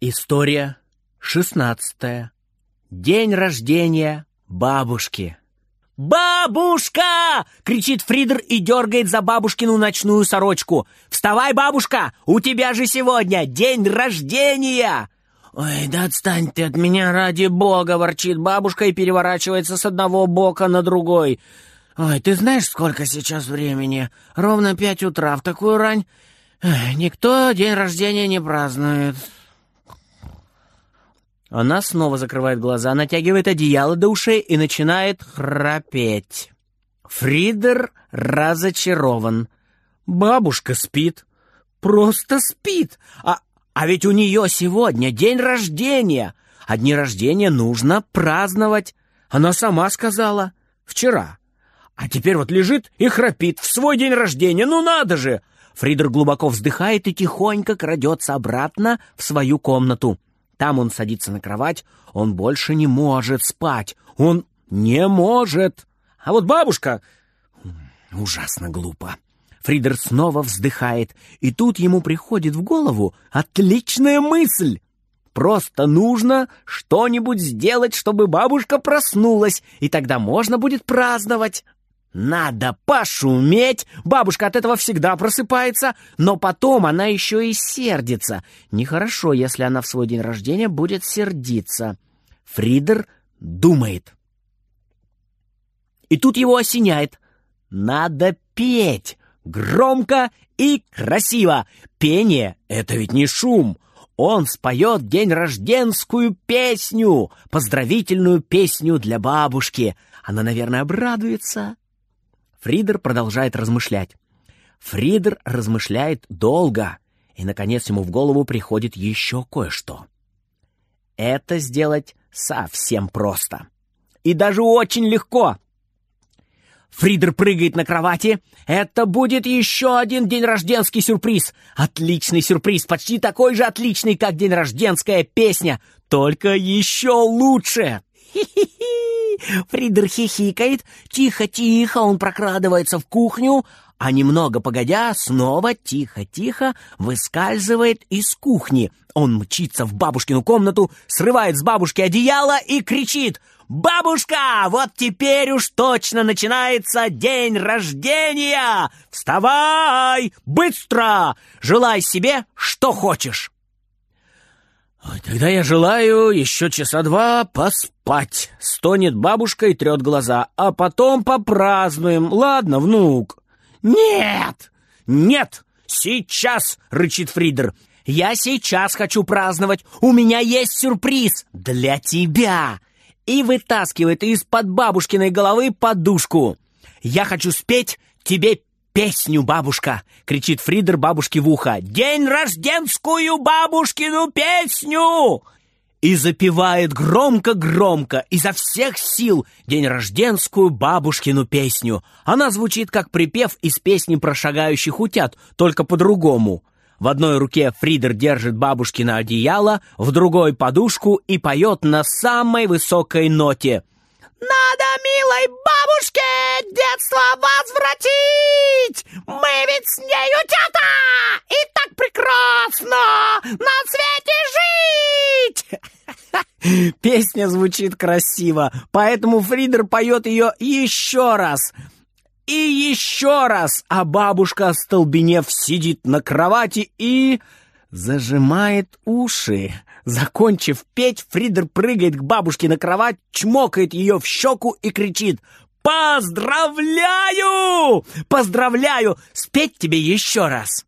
История шестнадцатая. День рождения бабушки. «Бабушка!» — кричит Фридер и дергает за бабушкину ночную сорочку. «Вставай, бабушка! У тебя же сегодня день рождения!» «Ой, да отстань ты от меня, ради бога!» — ворчит бабушка и переворачивается с одного бока на другой. «Ой, ты знаешь, сколько сейчас времени? Ровно пять утра. В такую рань никто день рождения не празднует». Она снова закрывает глаза, натягивает одеяло до ушей и начинает храпеть. Фридер разочарован. Бабушка спит. Просто спит. А, а ведь у нее сегодня день рождения. А дни рождения нужно праздновать. Она сама сказала. Вчера. А теперь вот лежит и храпит в свой день рождения. Ну надо же! Фридер глубоко вздыхает и тихонько крадется обратно в свою комнату. Там он садится на кровать, он больше не может спать. Он не может. А вот бабушка... Ужасно глупо. Фридер снова вздыхает, и тут ему приходит в голову отличная мысль. Просто нужно что-нибудь сделать, чтобы бабушка проснулась, и тогда можно будет праздновать. Надо пошуметь! Бабушка от этого всегда просыпается, но потом она еще и сердится. Нехорошо, если она в свой день рождения будет сердиться. Фридер думает. И тут его осеняет. Надо петь! Громко и красиво! Пение — это ведь не шум! Он споет день рожденскую песню, поздравительную песню для бабушки. Она, наверное, обрадуется. Фридер продолжает размышлять. Фридер размышляет долго, и, наконец, ему в голову приходит еще кое-что. Это сделать совсем просто. И даже очень легко. Фридер прыгает на кровати. Это будет еще один день рожденский сюрприз. Отличный сюрприз, почти такой же отличный, как день рожденская песня, только еще лучше. Хи-хи-хи! Фридер хихикает. Тихо-тихо он прокрадывается в кухню, а немного погодя снова тихо-тихо выскальзывает из кухни. Он мчится в бабушкину комнату, срывает с бабушки одеяло и кричит «Бабушка, вот теперь уж точно начинается день рождения! Вставай! Быстро! Желай себе, что хочешь!» «Тогда я желаю еще часа два поспать», — стонет бабушка и трет глаза. «А потом попразднуем, ладно, внук?» «Нет! Нет! Сейчас!» — рычит Фридер. «Я сейчас хочу праздновать! У меня есть сюрприз для тебя!» И вытаскивает из-под бабушкиной головы подушку. «Я хочу спеть тебе песню, бабушка!» — кричит Фридер бабушке в ухо. «День рожденскую бабушкину песню!» И запевает громко-громко, изо всех сил, день рожденскую бабушкину песню. Она звучит как припев из песни про шагающих утят, только по-другому. В одной руке Фридер держит бабушкино одеяло, в другой — подушку и поет на самой высокой ноте — надо милой бабушке детство возвратить! Мы ведь с нею тята! И так прекрасно на свете жить! Песня звучит красиво, поэтому Фридер поет ее еще раз. И еще раз, а бабушка, остолбенев, сидит на кровати и зажимает уши. Закончив петь, Фридер прыгает к бабушке на кровать, чмокает ее в щеку и кричит «Поздравляю! Поздравляю! Спеть тебе еще раз!»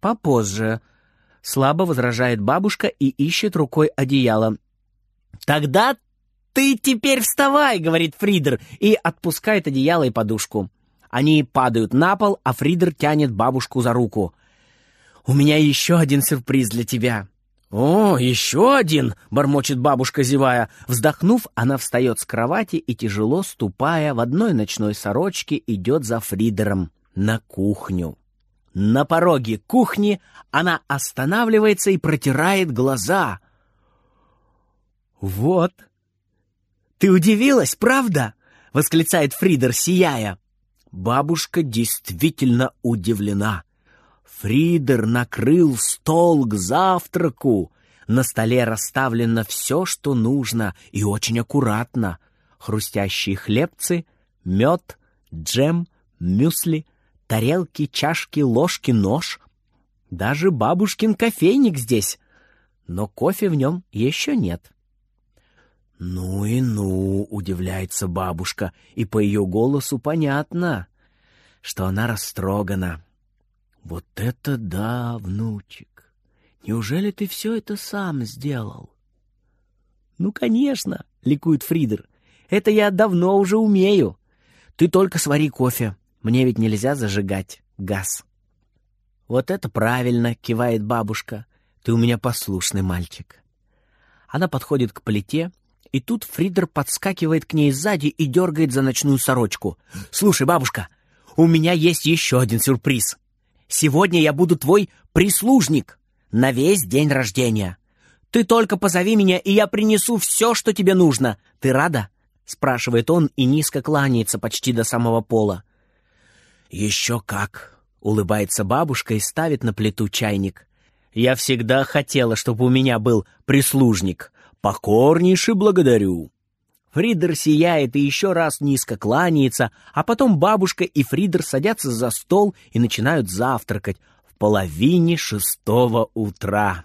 «Попозже», — слабо возражает бабушка и ищет рукой одеяло. «Тогда ты теперь вставай!» — говорит Фридер и отпускает одеяло и подушку. Они падают на пол, а Фридер тянет бабушку за руку. «У меня еще один сюрприз для тебя!» «О, еще один!» — бормочет бабушка, зевая. Вздохнув, она встает с кровати и, тяжело ступая, в одной ночной сорочке идет за Фридером на кухню. На пороге кухни она останавливается и протирает глаза. «Вот!» «Ты удивилась, правда?» — восклицает Фридер, сияя. Бабушка действительно удивлена. Фридер накрыл стол к завтраку. На столе расставлено все, что нужно, и очень аккуратно. Хрустящие хлебцы, мед, джем, мюсли, тарелки, чашки, ложки, нож. Даже бабушкин кофейник здесь. Но кофе в нем еще нет. «Ну и ну!» — удивляется бабушка, и по ее голосу понятно, что она растрогана. «Вот это да, внучек! Неужели ты все это сам сделал?» «Ну, конечно!» — ликует Фридер. «Это я давно уже умею. Ты только свари кофе. Мне ведь нельзя зажигать газ». «Вот это правильно!» — кивает бабушка. «Ты у меня послушный мальчик». Она подходит к плите и тут Фридер подскакивает к ней сзади и дергает за ночную сорочку. «Слушай, бабушка, у меня есть еще один сюрприз. Сегодня я буду твой прислужник на весь день рождения. Ты только позови меня, и я принесу все, что тебе нужно. Ты рада?» — спрашивает он и низко кланяется почти до самого пола. «Еще как!» — улыбается бабушка и ставит на плиту чайник. «Я всегда хотела, чтобы у меня был прислужник. «Покорнейше благодарю». Фридер сияет и еще раз низко кланяется, а потом бабушка и Фридер садятся за стол и начинают завтракать в половине шестого утра.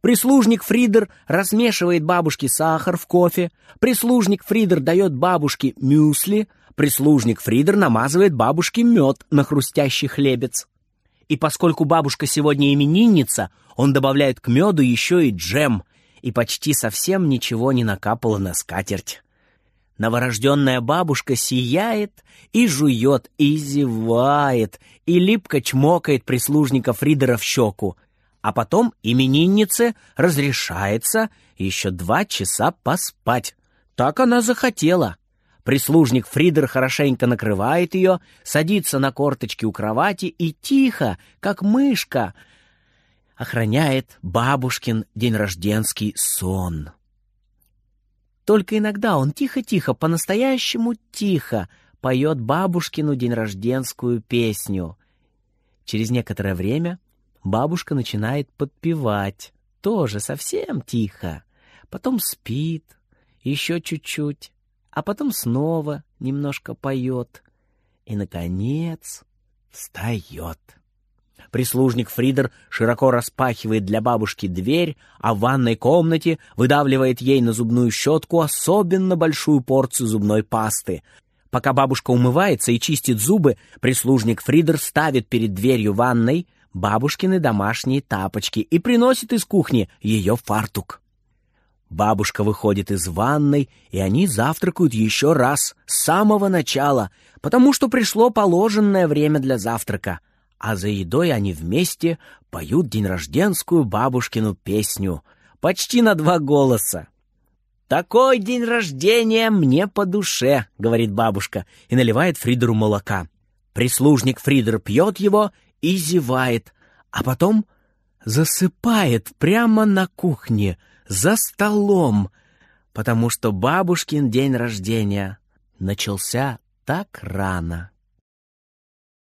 Прислужник Фридер размешивает бабушке сахар в кофе, прислужник Фридер дает бабушке мюсли, прислужник Фридер намазывает бабушке мед на хрустящий хлебец. И поскольку бабушка сегодня именинница, он добавляет к меду еще и джем, и почти совсем ничего не накапало на скатерть. Новорожденная бабушка сияет и жует, и зевает, и липко чмокает прислужника Фридера в щеку, а потом имениннице разрешается еще два часа поспать. Так она захотела. Прислужник Фридер хорошенько накрывает ее, садится на корточки у кровати и тихо, как мышка, охраняет бабушкин день рожденский сон. Только иногда он тихо-тихо, по-настоящему тихо поет бабушкину день рожденскую песню. Через некоторое время бабушка начинает подпевать, тоже совсем тихо. Потом спит, еще чуть-чуть, а потом снова немножко поет и, наконец, встает. Прислужник Фридер широко распахивает для бабушки дверь, а в ванной комнате выдавливает ей на зубную щетку особенно большую порцию зубной пасты. Пока бабушка умывается и чистит зубы, прислужник Фридер ставит перед дверью ванной бабушкины домашние тапочки и приносит из кухни ее фартук. Бабушка выходит из ванной, и они завтракают еще раз, с самого начала, потому что пришло положенное время для завтрака — а за едой они вместе поют день рожденскую бабушкину песню, почти на два голоса. «Такой день рождения мне по душе», — говорит бабушка и наливает Фридеру молока. Прислужник Фридер пьет его и зевает, а потом засыпает прямо на кухне, за столом, потому что бабушкин день рождения начался так рано.